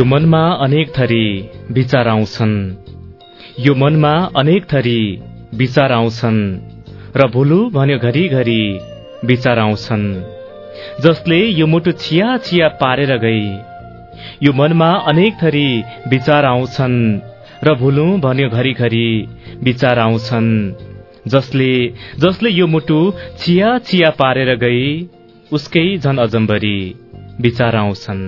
यो मनमा अनेक थरी विचार आउँछन्। यो मनमा अनेक थरी विचार आउँछन् र भुलु भन्यो घरिघरि विचार आउँछन्। जसले यो मुटु छिया छिया पारेर गई यो मनमा अनेक थरी विचार आउँछन् र भुलु भन्यो घरिघरि विचार आउँछन्। जसले जसले यो मुटु छिया छिया पारेर गई उसकै झन अजम्बरी विचार आउँछन्।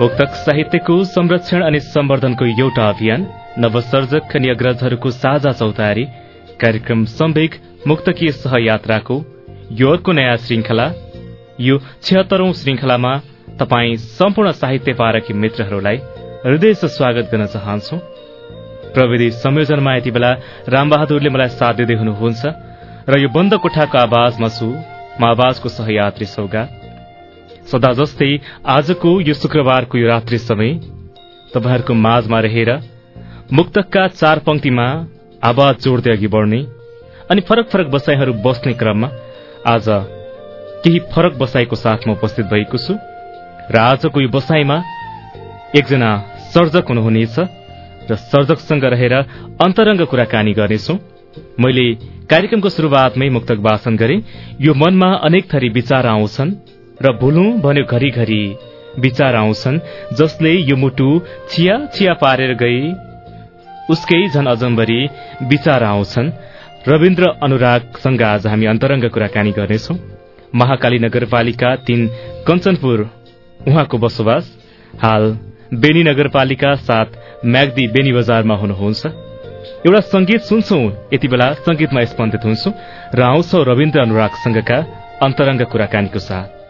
मुक्तक साहित्यको संरक्षण अनि सम्वर्धनको एउटा अभियान नवसर्जक अनि अग्रजहरूको साझा चौतारी कार्यक्रम सम्वेक मुक्तकीय सहयात्राको यो अर्को नयाँ श्रृंखला यो छिहत्तरौं श्रृंखलामा तपाई सम्पूर्ण साहित्य पारकी मित्रहरूलाई हृदय स्वागत गर्न चाहन्छु। प्रविधि संयोजनमा यति बेला रामबहादुरले मलाई साथ दिँदै हुनुहुन्छ र यो बन्द कोठाको आवाजमा छु म आवाजको सहयात्री सौगा। सदा जस्तै आजको यो शुक्रबारको यो रात्रि समय तपाईँहरूको माझमा रहेर मुक्तकका चार पंक्तिमा आवाज जोड्दै अघि बढ्ने अनि फरक फरक बसाईहरू बस्ने क्रममा आज केही फरक बसाईको साथमा उपस्थित भएको छु र आजको यो बसाईमा एकजना सर्जक हुनुहुनेछ र सर्जकसँग रहेर अन्तरंग कुराकानी गर्नेछौ। मैले कार्यक्रमको शुरूआतमै मुक्तक वाचन गरे। यो मनमा अनेक थरी विचार आउँछन्। र भुलौं भन्यो घरिघरि। विचार आउँछन् जसले यो मुटु छिया छिया पारेर गई। उसकै झन अजम्बरी विचार आउँछन्। रविन्द्र अनुरागसँग आज हामी अन्तरंग कुराकानी गर्नेछौ। महाकाली नगरपालिका तीन कञ्चनपुर उहाँको बसोबास। हाल बेनी नगरपालिका साथ म्याग्दी बेनी बजारमा हुनुहुन्छ। एउटा संगीत सुन्छौ यति बेला संगीतमा स्पन्दित हुन्छु। र आउँछौ रविन्द्र अनुरागसँगका अन्तरंग कुराकानीको साथ।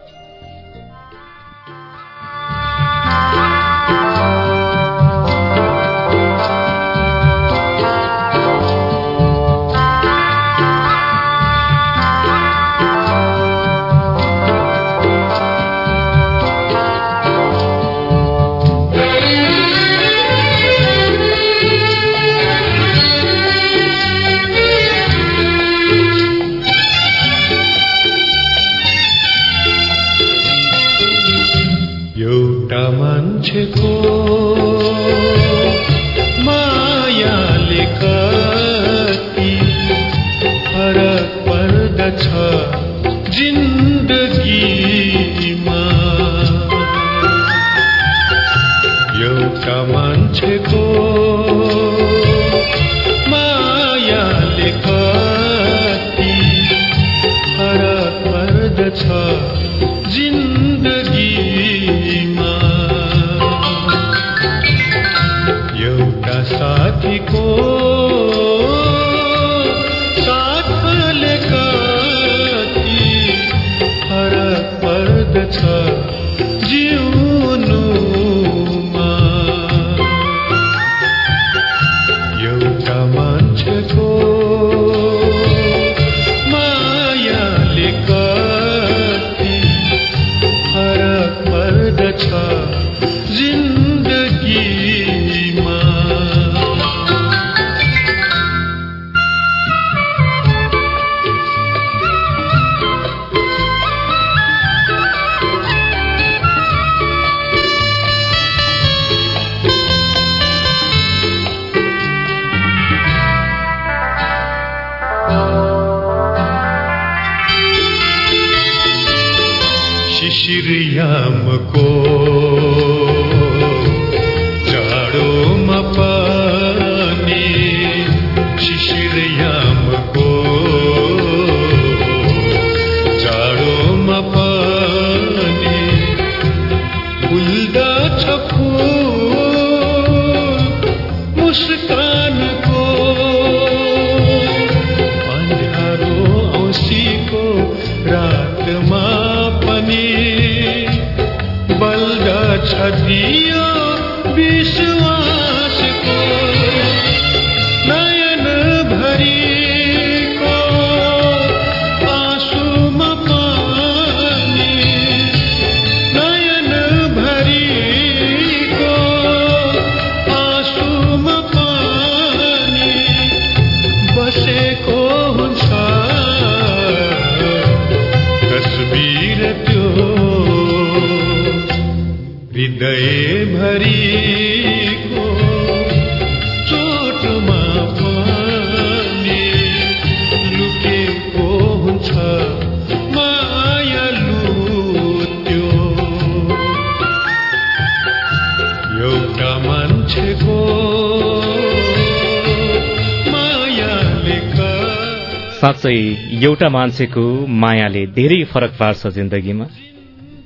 साँच्चै एउटा मान्छेको मायाले धेरै फरक पार्छ जिन्दगीमा।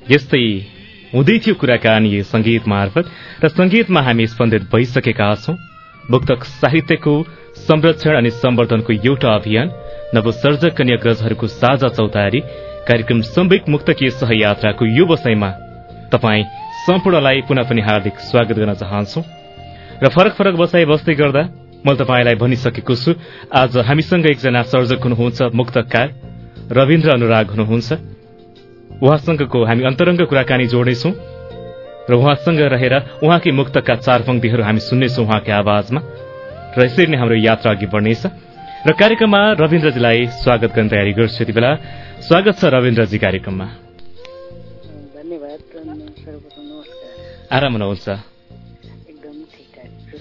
यस्तै हुँदै थियो कुराकानी संगीत मार्फत र संगीतमा हामी स्पन्दित भइसकेका छौं। मुक्तक साहित्यको संरक्षण अनि सम्वर्धनको एउटा अभियान नवसर्जक कन्याग्रजहरूको साझा चौतारी कार्यक्रम सम्वेक मुक्तकीय सहयात्राको यो वसाईमा तपाई सम्पूर्णलाई पुनः पनि हार्दिक स्वागत गर्न चाहन्छौ। र फरक फरक बसाई बस्दै गर्दा मैले तपाईँलाई भनिसकेको छु। आज हामीसँग एकजना सर्जक हुनुहुन्छ मुक्तकार रविन्द्र अनुराग हुनुहुन्छ। उहाँसँगको हामी अन्तरङ्ग कुराकानी जोड्नेछौं र उहाँसँग रहेर उहाँकै मुक्तका चार पंक्तिहरू हामी सुन्नेछौं उहाँकै आवाजमा र यसरी नै हाम्रो यात्रा अघि बढ्नेछ। र कार्यक्रममा रविन्द्रजीलाई स्वागत गर्ने तयारी गर्छु यति बेला। स्वागत छ रविन्द्रजी कार्यक्रममा। आराम हुनुहुन्छ?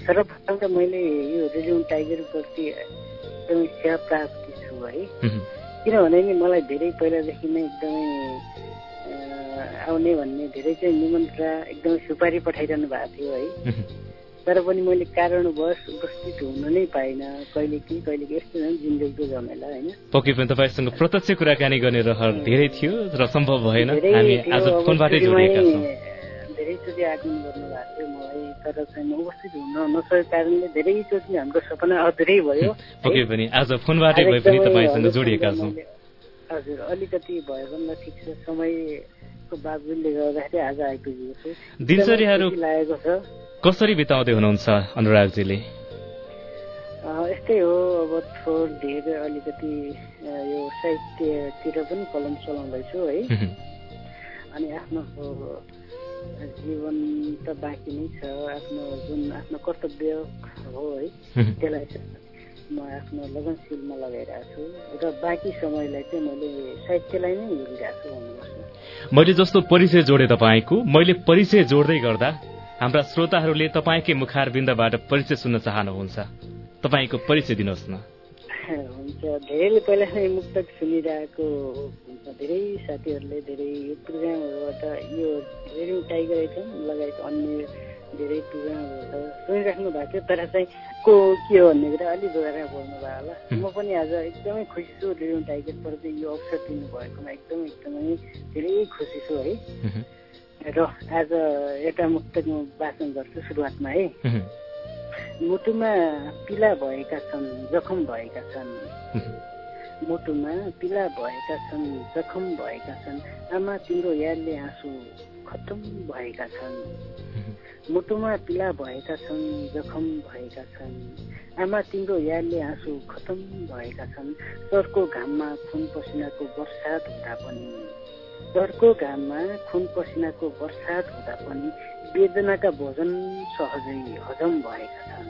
सर्वप्रथम त मैले यो रेडियम टाइगरप्रति एकदमै सेवा प्राप्ति छु है. किनभने नि मलाई धेरै पहिलादेखि नै एकदमै आउने भन्ने धेरै चाहिँ निमन्त्रणा एकदमै सुपारी पठाइरहनु भएको थियो है. तर पनि मैले कारणवश उपस्थित हुन नै पाइनँ कहिले कि कहिले कि यस्तो झन् जिन्दगीको झमेला होइन। पक्कै पनि तपाईँसँग प्रत्यक्ष कुराकानी गर्ने रहर धेरै थियो र सम्भव भएन। हामी आज फोनबाटै सुरुमै जोडिएका छौँ। धेरैचोटि आगमन गर्नुभएको थियो मलाई तर चाहिँ उपस्थित हुन नसकेको कारणले धेरैचोटि हाम्रो सपना अधुरै भयो। पक्कै पनि आज फोनबाटै भए पनि तपाईँसँग जोडिएका छौँ। हजुर अलिकति भयो भन्दा ठिक छ समयको बावजुदले गर्दाखेरि आज आइपुगेको छु। दिनचर्याहरू लागेको छ। कसरी बिताउँदै हुनुहुन्छ अनुरागजीले? यस्तै हो अब थोर धेर अलिकति यो साहित्यतिर पनि कलम चलाउँदैछु है. अनि आफ्नो जीवन त बाँकी नै छ आफ्नो जुन आफ्नो कर्तव्य हो है. त्यसलाई म आफ्नो लगनशीलमा लगाइरहेको छु र बाँकी समयलाई चाहिँ मैले साहित्यलाई नै हेरिरहेको छु भन्नुपर्छ मैले जस्तो परिचय जोडे तपाईँको मैले परिचय जोड्दै गर्दा हाम्रा श्रोताहरूले तपाईँकै मुखारबिन्दबाट परिचय सुन्न चाहनुहुन्छ। तपाईँको परिचय दिनुहोस् न। हुन्छ। धेरैले पहिला नै मुक्तक सुनिरहेको हुन्छ। धेरै साथीहरूले धेरै यो प्रोग्रामहरूबाट यो रेडियो टाइगर एफएम लगायत अन्य धेरै प्रोग्रामहरू त सुनिराख्नु भएको थियो। तर चाहिँ को के हो भन्ने कुरा अलिक दोहोऱ्याएर बोल्नु भयो होला म पनि आज एकदमै खुसी छु रेडियो टाइगरप्रति यो अवसर दिनुभएकोमा एकदमै एकदमै धेरै खुसी छु है. र आज एउटा मुक्तक म वाचन गर्छु सुरुवातमा है. मुटुमा पिला भएका छन् जखम भएका छन्. मुटुमा पिला भएका छन् जखम भएका छन्। आमा तिम्रो यादले आँसु खतम भएका छन्। मुटुमा पिला भएका छन् जखम भएका छन्। आमा तिम्रो यादले आँसु खतम भएका छन्। सरको घाममा खुन पसिनाको बर्सात हुँदा पनि। सरको घाममा खुन पसिनाको बर्सात हुँदा पनि वेदनाका भोजन सहजै हजम भएका छन्।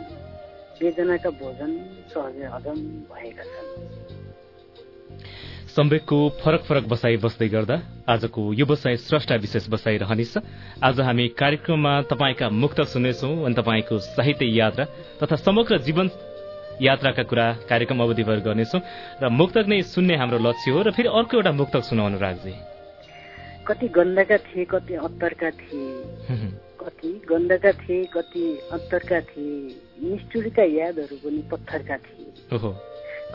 वेदनाका भोजन सहजै हजम भएका छन्। सम्वेकको फरक फरक बसाई बस्दै गर्दा आजको यो बसाई स्रष्टा विशेष बसाई रहनेछ। आज हामी कार्यक्रममा तपाईँका मुक्त सुन्नेछौँ अनि तपाईँको साहित्य यात्रा तथा समग्र जीवन यात्राका कुरा कार्यक्रम अवधिभर गर्नेछौँ र मुक्तक नै सुन्ने हाम्रो लक्ष्य हो र फेरि अर्को एउटा मुक्तक सुनाउनु राख्जे कति गन्धका थिए कति अत्तरका थिए। कति गन्धका थिए कति अत्तरका थिए निष्ठुरीका यादहरू पनि पत्थरका थिए।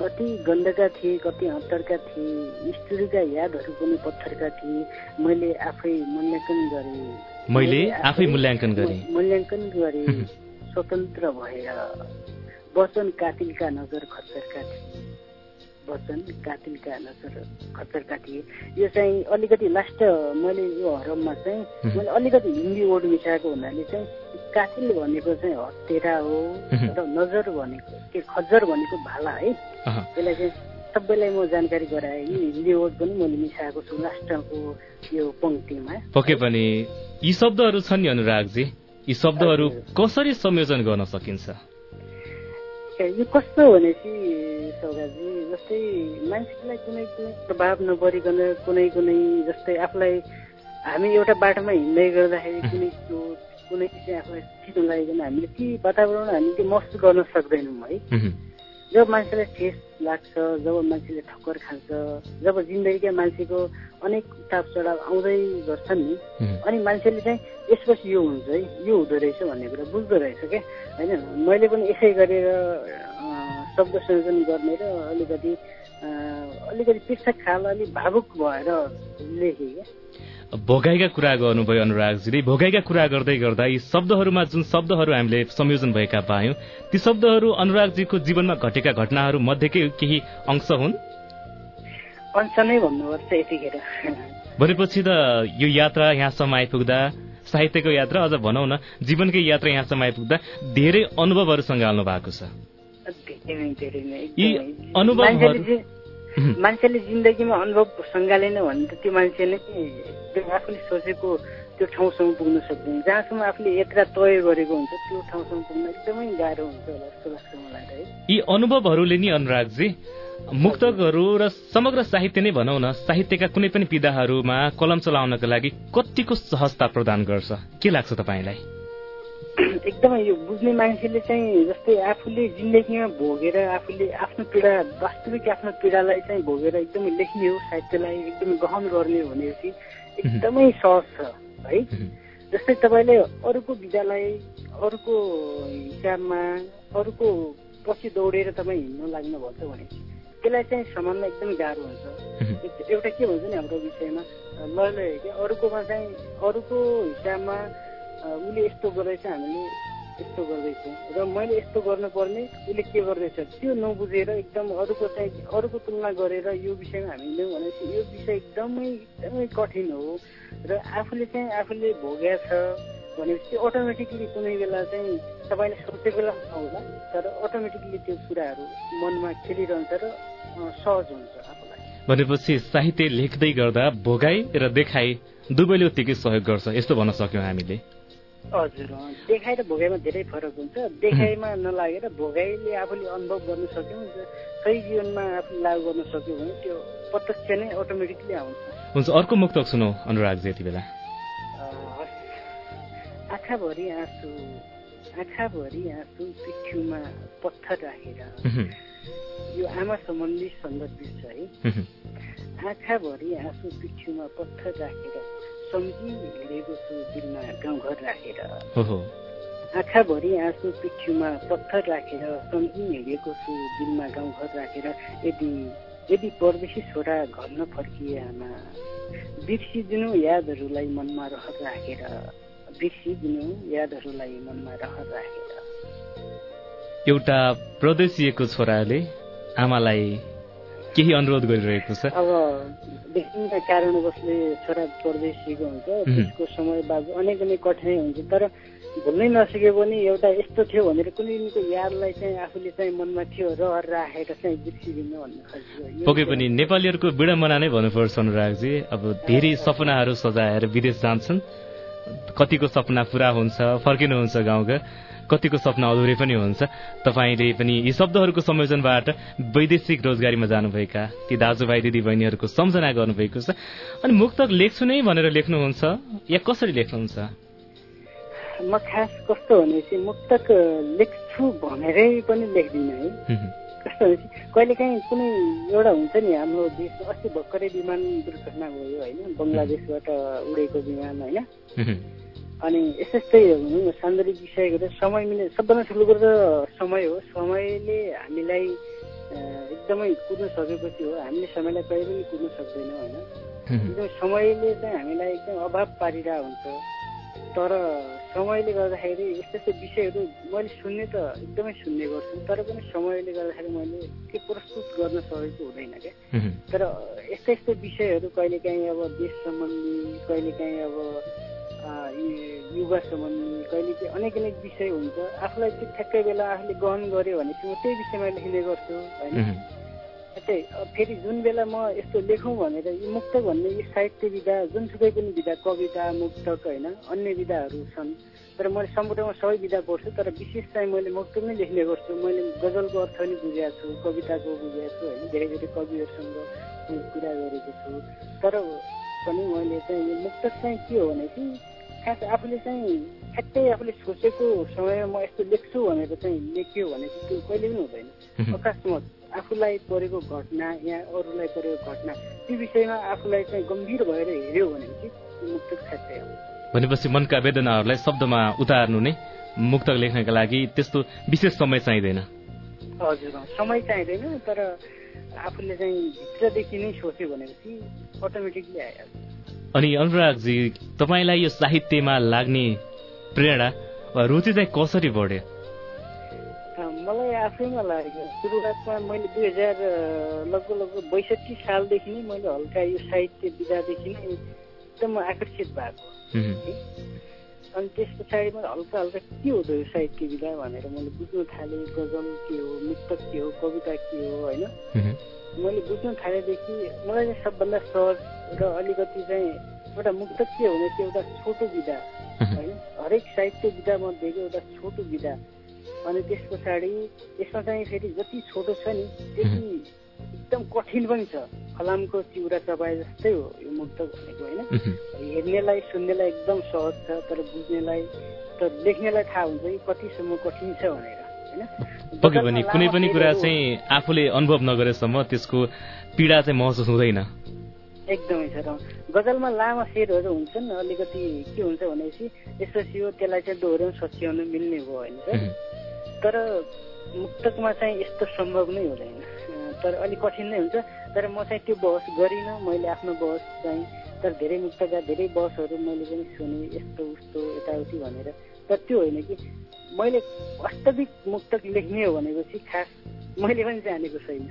कति गन्धका थिए कति अत्तरका थिए निष्ठुरीका यादहरू पनि पत्थरका थिए। मैले आफै मूल्याङ्कन गरेँ। मैले आफै मूल्याङ्कन गरेँ। मूल्याङ्कन गरेँ। स्वतन्त्र भएर। वचन कातिलका नजर खच्चरका थिए। वचन कातिलका नजर खच्चरका थिए। यो चाहिँ अलिकति लास्ट मैले यो हरममा चाहिँ मैले अलिकति हिन्दी वर्ड मिसाएको हुनाले चाहिँ कातिल भनेको चाहिँ हत्तेरा हो र नजर भनेको के खज्जर भनेको भाला है। त्यसलाई चाहिँ सबैलाई म जानकारी गराएँ हिन्दी वर्ड पनि मैले मिसाएको छु लास्टको यो पङ्क्तिमा। पक्कै पनि। यी शब्दहरू छन् नि अनुरागजी। यी शब्दहरू कसरी संयोजन गर्न सकिन्छ? यो कस्तो भनेपछि सौगाजी जस्तै मान्छेलाई कुनै कुनै प्रभाव नपरिकन कुनै कुनै जस्तै आफूलाई हामी एउटा बाटोमा हिँड्दै गर्दाखेरि कुनै चोट कुनै चाहिँ आफूलाई ठिक नलागिकन हामीले ती वातावरण हामीले त्यो महसुस गर्न सक्दैनौँ है। जब मान्छेलाई ठेस लाग्छ जब मान्छेले ठक्कर खान्छ जब जिन्दगीका मान्छेको अनेक उताप चढाव आउँदै गर्छन् नि अनि मान्छेले चाहिँ यसपछि यो हुन्छ है यो हुँदो रहेछ भन्ने कुरा बुझ्दो रहेछ क्या? होइन? मैले पनि यसै गरेर शब्द संयोजन गर्ने र अलिकति अलिकति पृष्ठ खाल अलिक भावुक भएर लेखेँ क्या। भोगाइका कुरा गर्नुभयो अनुरागजीले। भोगाइका कुरा गर्दै गर्दा यी शब्दहरूमा जुन शब्दहरू हामीले संयोजन भएका पायौँ ती शब्दहरू अनुरागजीको जीवनमा घटेका घटनाहरू मध्येकै केही अंश हुन्? अंश नै भन्नुपर्छ यतिखेर। भनेपछि त यो यात्रा यहाँसम्म आइपुग्दा साहित्यको यात्रा अझ भनौँ न जीवनकै यात्रा यहाँसम्म आइपुग्दा धेरै अनुभवहरू सङ्घाल्नु भएको छ। यी। अनुभवहरू- मान्छेले उहुँ, मान्छेले जिन्दगीमा अनुभव सङ्घालेन भने त त्यो मान्छेले त्यो आफूले सोचेको त्यो ठाउँसम्म पुग्न सक्दैन। जहाँसम्म आफूले यात्रा तय गरेको हुन्छ त्यो ठाउँसम्म पुग्न एकदमै गाह्रो हुन्छ होला जस्तो लाग्छ मलाई त है। यी अनुभवहरूले नि अनुरागजी मुक्तकहरू र समग्र साहित्य नै भनौँ न साहित्यका कुनै पनि विधाहरूमा कलम चलाउनका लागि कतिको सहजता प्रदान गर्छ। के लाग्छ तपाईँलाई? एकदमै यो बुझ्ने मान्छेले चाहिँ जस्तै आफूले जिन्दगीमा भोगेर आफूले आफ्नो पीडा वास्तविक आफ्नो पीडालाई चाहिँ भोगेर एकदमै लेख्ने हो साहित्यलाई एकदमै गहन गर्ने हो भनेपछि एकदमै सहज छ है? जस्तै तपाईँले अरूको विद्यालय अरूको हिसाबमा अरूको पछि दौडेर तपाईँ हिँड्न लाग्नुभन्छ भने त्यसलाई चाहिँ सम्हाल्न एकदमै गाह्रो हुन्छ। एउटा के भन्छ नि हाम्रो विषयमा? ल ल के अरूकोमा चाहिँ अरूको हिसाबमा उसले यस्तो गर्दैछ हामीले यस्तो गर्दैछौँ। र मैले यस्तो गर्नुपर्ने उसले के गर्दैछ? त्यो नबुझेर एकदम अरूको चाहिँ अरूको तुलना गरेर यो विषयमा हामी लियौँ भनेपछि यो विषय एकदमै एकदमै कठिन हो। र आफूले चाहिँ आफूले भोगेको छ भनेपछि अटोमेटिकली कुनै बेला चाहिँ तपाईँले सोचेको बेला नहोला तर अटोमेटिकली त्यो कुराहरू मनमा खेलिरहन्छ र सहज हुन्छ आफूलाई। भनेपछि साहित्य लेख्दै गर्दा भोगाई र देखाई दुवैले उत्तिकै सहयोग गर्छ। यस्तो भन्न सक्यौँ हामीले। हजुर देखाइ र भोगाइमा धेरै फरक हुन्छ। देखाइमा नलागेर भोगाइले आफूले अनुभव गर्न सक्यौँ सही जीवनमा आफूले लागू गर्न सक्यो भने त्यो प्रत्यक्ष नै अटोमेटिकली आउँछ। हुन्छ अर्को मुक्तक सुनौ अनुरागजी यति बेला। आँखाभरि आँसु आँखाभरि आँसु पिठ्युमा पत्थर राखेर यो आमा सम्बन्धी सन्दर्भित छ है। आँखाभरि आँसु पिठ्युमा पत्थर राखेर सम्झी हिँडेको छु दिलमा गाउँघर राखेर। आँखाभरि आँसु पिठ्युमा पत्थर राखेर सम्झी हिँडेको छु दिलमा गाउँघर राखेर। यदि यदि परदेशी छोरा घर नफर्किए आमा बिर्सिदिनु यादहरूलाई मनमा रहर राखेर बिर्सिदिनु यादहरूलाई मनमा रहर राखेर। एउटा प्रदेशीयको छोराले आमालाई केही अनुरोध गरिरहेको छ? अब विभिन्न कारणवशले छोरा परदेशीको हुन्छ त्यसको समय बाद अनेक अनेक कठिनाइ हुन्छ तर भुल्नै नसके पनि एउटा यस्तो थियो भनेर कुनै कुनैको यादलाई चाहिँ आफूले चाहिँ मनमा थियो रहर राखेर चाहिँ बिर्सिदिनु भन्ने खोजेको पक्कै पनि नेपालीहरूको विडम्बना नै भन्नुपर्छ अनुरागजी। अब धेरै सपनाहरू सजाएर विदेश जान्छन्। कतिको सपना पुरा हुन्छ फर्किनुहुन्छ गाउँका कतिको सपना अधुरै पनि हुन्छ। तपाईँले पनि यी शब्दहरूको संयोजनबाट वैदेशिक रोजगारीमा जानुभएका ती दाजुभाइ दिदी बहिनीहरूको सम्झना गर्नुभएको छ। अनि मुक्तक लेख्छु नै भनेर लेख्नुहुन्छ या कसरी लेख्नुहुन्छ? म खास कस्तो भनेपछि मुक्तक लेख्छु भनेरै पनि लेख्दिनँ है। कस्तो भनेपछि कहिलेकाहीँ कुनै एउटा हुन्छ नि हाम्रो देशमा अस्ति भर्खरै विमान दुर्घटना भयो होइन बङ्गलादेशबाट उडेको विमान होइन। अनि यस्तै यस्तै भनौँ न सान्दर्भिक गरेर समय मिले सबभन्दा ठुलो कुरो त समय हो। समयले हामीलाई एकदमै कुद्न सकेपछि हो। हामीले समयलाई कहिले पनि कुद्न सक्दैनौँ होइन? एकदम समयले चाहिँ हामीलाई एकदम अभाव पारिरहेको हुन्छ। तर समयले गर्दाखेरि यस्तो यस्तो विषयहरू मैले सुन्ने त एकदमै सुन्ने गर्छु तर पनि समयले गर्दाखेरि मैले के प्रस्तुत गर्न सकेको हुँदैन क्या तर यस्तो यस्तो विषयहरू कहिलेकाहीँ अब देश सम्बन्धी कहिलेकाहीँ अब युवा सम्बन्धी कहिले चाहिँ अनेक अनेक विषय हुन्छ। आफूलाई त्यो ठ्याक्कै बेला आफूले गहन गर्यो भने चाहिँ म त्यही विषयमा लेख्ने गर्छु होइन? हुँ, यस्तै अब फेरि जुन बेला म यस्तो लेखौँ भनेर यी मुक्तक भन्ने यी साहित्य विधा जुनसुकै पनि विधा कविता मुक्तक होइन अन्य विधाहरू छन् तर मैले सम्पूर्णमा सबै विधा पढ्छु तर विशेष चाहिँ मैले मुक्तक नै लेख्ने गर्छु। मैले गजलको अर्थ पनि बुझेको छु कविताको बुझेको छु होइन? धेरै धेरै कविहरूसँग कुरा गरेको छु। तर पनि मैले चाहिँ यो मुक्तक चाहिँ के हो भने चाहिँ खास आफूले चाहिँ ठ्याक्कै आफूले सोचेको समयमा म यस्तो लेख्छु भनेर चाहिँ लेख्यो भने चाहिँ त्यो कहिले पनि हुँदैन। अकस्मात आफूलाई परेको घटना या अरूलाई परेको घटना त्यो विषयमा आफूलाई चाहिँ गम्भीर भएर हेऱ्यो भने चाहिँ मुक्तक साँच्चै हो भनेपछि मनका वेदनाहरूलाई शब्दमा उतार्नु नै मुक्तक लेख्नका लागि त्यस्तो विशेष समय चाहिँदैन हजुर समय चाहिँदैन तर आफूले चाहिँ भित्रदेखि नै सोच्यो भनेपछि अटोमेटिकली आइहाल्छ अनि अनुरागजी तपाईँलाई यो साहित्यमा लाग्ने प्रेरणा वा रुचि चाहिँ कसरी बढ्यो मलाई आफैमा लाग्यो सुरुवातमा मैले दुई हजार लगभग लगभग बैसठी सालदेखि नै मैले हल्का यो साहित्य विधादेखि नै एकदम आकर्षित भएको। अनि त्यस पछाडि मैले हल्का हल्का के हो त यो साहित्य विधा भनेर मैले बुझ्न थालेँ गजल के हो मुक्तक के हो कविता के हो होइन। मैले बुझ्न थालेदेखि मलाई चाहिँ सबभन्दा सहज र अलिकति चाहिँ एउटा मुक्तक के हो भने त्यो एउटा छोटो विधा होइन? हरेक साहित्य विधा मध्येको एउटा छोटो विधा। अनि त्यस पछाडि यसमा चाहिँ फेरि जति छोटो छ नि त्यति एकदम कठिन पनि छ। फलामको चिउरा चपाए जस्तै हो यो मुक्तक भनेको होइन। हेर्नेलाई सुन्नेलाई एकदम सहज छ तर बुझ्नेलाई तर लेख्नेलाई थाहा हुन्छ कि कतिसम्म कठिन छ भनेर। पक्कै पनि कुनै पनि कुरा चाहिँ आफूले अनुभव नगरेसम्म त्यसको पीडा चाहिँ महसुस हुँदैन। एकदमै छ र गजलमा लामा शेरहरू हुन्छन् अलिकति के हुन्छ भनेपछि यसपछि हो त्यसलाई चाहिँ दोहोऱ्याउन सच्याउन मिल्ने हो होइन सर। तर मुक्तकमा चाहिँ यस्तो सम्भव नै हुँदैन। तर अलिक कठिन नै हुन्छ। तर म चाहिँ त्यो बहस गरिनँ मैले आफ्नो बहस चाहिँ तर धेरै मुक्तका धेरै बहसहरू मैले पनि सुने यस्तो उस्तो यताउति भनेर। तर त्यो होइन कि मैले वास्तविक मुक्तक लेख्ने हो भनेपछि खास मैले पनि जानेको छैन।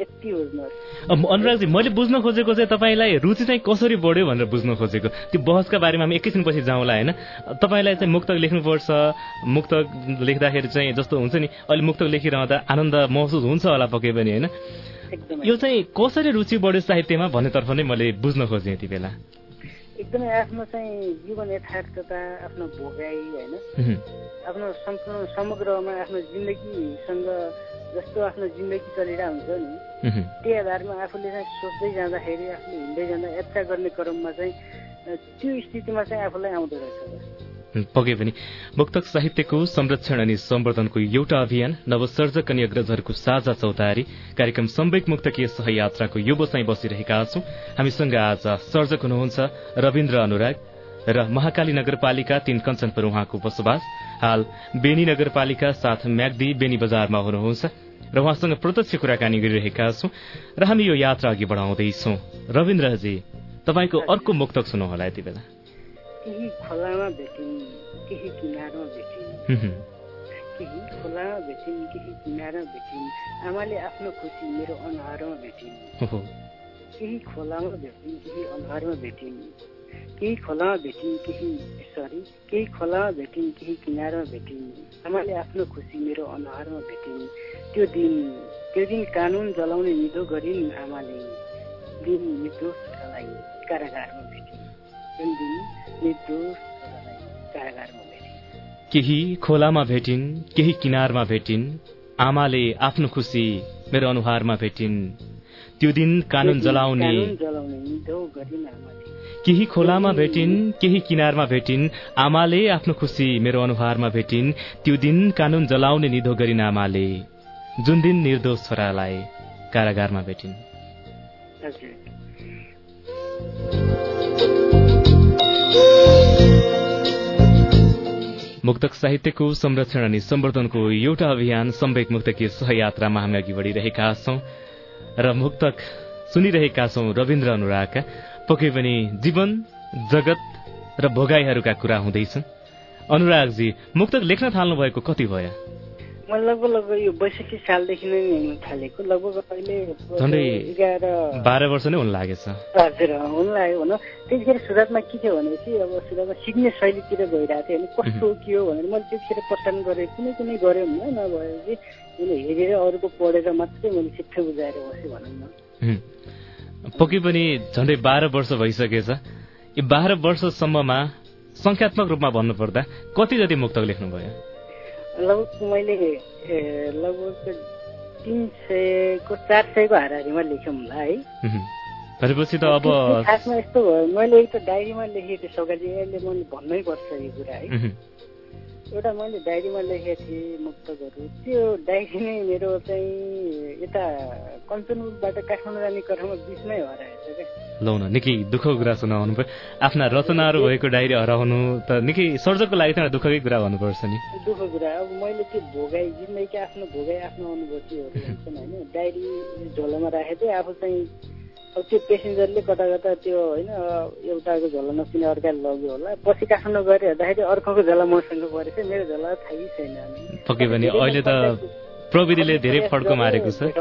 यति बुझ्नुहोस् अनुरागजी मैले बुझ्न खोजेको चाहिँ तपाईँलाई रुचि चाहिँ कसरी बढ्यो भनेर बुझ्न खोजेको? त्यो बहसका बारेमा हामी एकैछिनपछि जाउँला होइन? तपाईँलाई चाहिँ मुक्तक लेख्नुपर्छ मुक्तक लेख्दाखेरि चाहिँ जस्तो हुन्छ नि अहिले मुक्तक लेखिरहँदा आनन्द महसुस हुन्छ होला पक्कै पनि होइन? यो चाहिँ कसरी रुचि बढ्यो साहित्यमा भन्नेतर्फ नै मैले बुझ्न खोजेँ यति बेला। एकदमै आफ्नो चाहिँ जीवन यथार्थता आफ्नो भोगाइ होइन। आफ्नो सम्पूर्ण समग्रमा आफ्नो जिन्दगीसँग जस्तो आफ्नो जिन्दगी चलिरहेको हुन्छ नि। त्यही आधारमा आफूले चाहिँ सोच्दै जाँदाखेरि आफूले हिँड्दै जाँदा यात्रा गर्ने क्रममा चाहिँ त्यो स्थितिमा चाहिँ आफूलाई आउँदो रहेछ पक्कै पनि मुक्तक साहित्यको संरक्षण अनि सम्वर्धनको एउटा अभियान नवसर्जक अनि अग्रजहरूको साझा चौतारी कार्यक्रम सम्वेक मुक्तकीय सहयात्राको यो बसाई बसिरहेका छौं। हामीसँग आज सर्जक हुनुहुन्छ रविन्द्र अनुराग र महाकाली नगरपालिका तीन कञ्चनपुर उहाँको बसोबास। हाल बेनी नगरपालिका साथ म्याग्दी बेनी बजारमा हुनुहुन्छ र उहाँसँग प्रत्यक्ष कुराकानी गरिरहेका छौं र हामी यो यात्रा अघि बढाउँदैछौ। रविन्द्रजी तपाईँको अर्को मुक्तक सुनौ होला यति बेला। केही खोलामा भेटिन् केही किनारमा भेटिन् केही खोलामा भेटिन् केही किनारमा भेटिन् आमाले आफ्नो खुसी मेरो अनुहारमा भेटिन् केही खोलामा भेटिन् केही अनुहारमा भेटिन् केही खोलामा भेटिन् केही सरी केही खोलामा भेटिन् केही किनारमा भेटिन् आमाले आफ्नो खुसी मेरो अनुहारमा भेटिन् त्यो दिन त्यो दिन कानुन जलाउने निधो गरिन् आमाले दिन निर्दोष छोरालाई कारागारमा भेटिन् जुन दिन निर्दोष छोरालाई कारागारमा भेटिन् केही खोलामा भेटिन् केही किनारमा भेटिन् आमाले आफ्नो खुसी मेरो अनुहारमा भेटिन्। त्यो दिन कानून जलाउने। केही खोलामा भेटिन् केही किनारमा भेटिन् आमाले आफ्नो खुसी मेरो अनुहारमा भेटिन्। त्यो दिन कानून जलाउने निधो गरिन् आमाले। जुन दिन निर्दोष छोरालाई कारागारमा भेटिन्। मुक्तक साहित्यको संरक्षण अनि सम्वर्धनको एउटा अभियान सम्वेक मुक्तकीय सहयात्रामा हामी अघि बढ़िरहेका छौं। र मुक्तक सुनिरहेका छौं रविन्द्र अनुरागका। पक्कै पनि जीवन जगत र भोगाईहरूका कुरा हुँदैछन्। अनुरागजी मुक्तक लेख्न थाल्नु भएको कति भयो? लगभग लगभग यो बैसठी सालदेखि नै लेख्न थालेको। लगभग अहिले झन्डै एघार बाह्र वर्ष नै हुन लागेछ। हजुर हुन लाग्यो भनौँ त्यतिखेर सुरुवातमा के थियो भनेपछि अब सुरुवातमा सिक्ने शैलीतिर गइरहेको थियो। कस्तो के हो भनेर मैले त्यतिखेर प्रस्थान गरेँ। कुनै कुनै गरेँ भने नभएपछि मैले हेरेर अरूको पढेर मात्रै मैले शिक्षा बुझाएर बसेँ भनौँ न. पक्कै पनि झन्डै बाह्र वर्ष भइसकेछ। यो बाह्र वर्षसम्ममा सङ्ख्यात्मक रूपमा भन्नुपर्दा कति जति मुक्तक लेख्नुभयो? लगभग मैले लगभग तिन सयको चार सयको हाराहारीमा लेख्यौँ होला है. भनेपछि त अब खासमा यस्तो भयो। मैले एक त डायरीमा लेखेको थिएँ सौकाजी अहिले मैले भन्नै पर्छ यो कुरा है. एउटा मैले डायरीमा लेखेको थिएँ मुक्तकहरू। त्यो डायरी नै मेरो चाहिँ यता कञ्चनपुरबाट काठमाडौँ जाने क्रममा बिचमै हराएछ क्या। लौ न निकै दुःखको कुरा सुनाउनु भयो आफ्ना रचनाहरू भएको डायरी हराउनु त निकै सर्जकको लागि त एउटा दुःखकै कुरा भन्नुपर्छ नि। दुःखको कुरा अब मैले त्यो भोगाई जिन्दगी आफ्नो भोगाई आफ्नो अनुभूतिहरू हुन्छन् होइन? डायरी झोलामा राखेको थिएँ आफू चाहिँ अब त्यो पेसेन्जरले कता कता त्यो होइन एउटाको झोला नपिने अर्काले लग्यो होला। पछि काठमाडौँ गएर हेर्दाखेरि अर्कोको झोला मसँग परेछ मेरो झोला थाहै छैन। पक्कै पनि अहिले त प्रविधिले धेरै फड्को मारेको छ।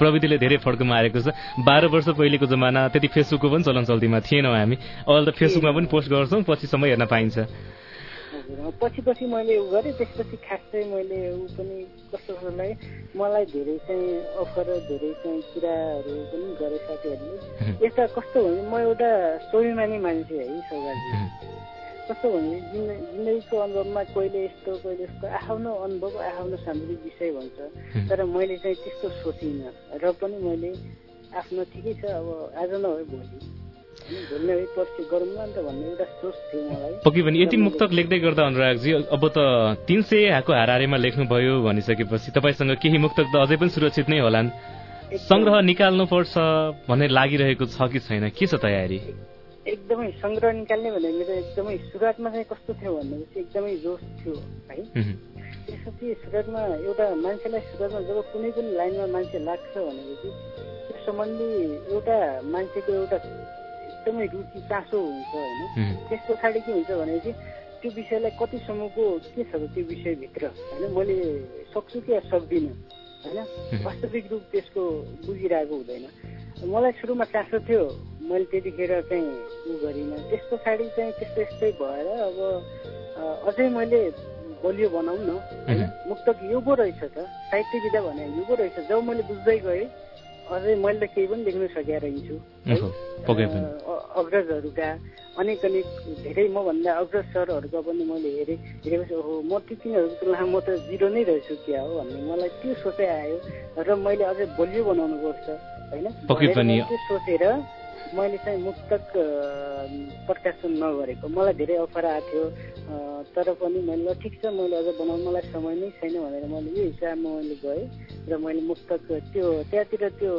प्रविधिले धेरै फड्को मारेको छ। बाह्र वर्ष पहिलेको जमाना त्यति फेसबुकको पनि चलन चल्तीमा थिएनौँ हामी। अहिले त फेसबुकमा पनि पोस्ट गर्छौँ पछिसम्म हेर्न पाइन्छ। पछि पछि मैले उ गरेँ त्यसपछि खास चाहिँ मैले ऊ पनि कस्तो कस्तो लाग्यो मलाई धेरै चाहिँ अफर धेरै चाहिँ कुराहरू पनि गरे साथीहरूले। यस्ता कस्तो भने म एउटा स्वाभिमानी मान्छे है सौगाजी कस्तो भने जिन्द जिन्दगीको अनुभवमा कहिले यस्तो कहिले यस्तो आफ्नो अनुभव आफ्नो सामग्रिक विषय भन्छ। तर मैले चाहिँ त्यस्तो सोचिनँ। र पनि मैले आफ्नो ठिकै छ अब आज नभए भोलि। पक्कै पनि यति मुक्तक लेख्दै गर्दा अनुरागजी अब त तिन सय हाको हाराहारीमा लेख्नुभयो भनिसकेपछि तपाईँसँग केही मुक्तक त अझै पनि सुरक्षित नै होलान्। सङ्ग्रह निकाल्नुपर्छ भन्ने लागिरहेको छ कि छैन? के छ तयारी? एकदमै सङ्ग्रह निकाल्ने भने मेरो एकदमै सुरुवातमा चाहिँ कस्तो थियो भनेपछि एकदमै जोस थियो है. त्यसपछि सुरुवातमा एउटा मान्छेलाई सुरुवातमा जब कुनै पनि लाइनमा मान्छे लाग्छ भनेपछि त्यो सम्बन्धी एउटा मान्छेको एउटा एकदमै रुचि चासो हुन्छ होइन. त्यस पछाडि के हुन्छ भनेपछि त्यो विषयलाई कतिसम्मको के छ त्यो विषयभित्र होइन? मैले सक्छु कि सक्दिनँ होइन? वास्तविक रूप त्यसको बुझिरहेको हुँदैन। मलाई सुरुमा चासो थियो मैले त्यतिखेर चाहिँ उ गरिनँ। त्यस पछाडि चाहिँ त्यस्तो यस्तै भएर अब अझै मैले बलियो बनाउँ न। होइन? मुक्तक यो पो रहेछ त। साहित्य विधा भने यो पो रहेछ। जब मैले बुझ्दै गएँ अझै मैले त केही पनि लेख्न सकिया रहन्छु। अग्रजहरूका अनेक अनेक धेरै मभन्दा अग्रज सरहरूका पनि मैले हेरेँ। हेरेपछि ओहो म ती तिनीहरूको तुलनामा म त जिरो नै रहेछु क्या हो भन्ने मलाई त्यो सोचै आयो। र मैले अझै बलियो बनाउनु पर्छ होइन सोचेर मैले चाहिँ मुक्तक प्रकाशन नगरेको मलाई धेरै अफर आएको थियो। तर पनि मैले ठिक छ मैले अझ बनाउनु मलाई समय नै छैन भनेर मैले यो हिसाबमा मैले गएँ। र मैले मुक्तक त्यो त्यहाँतिर त्यो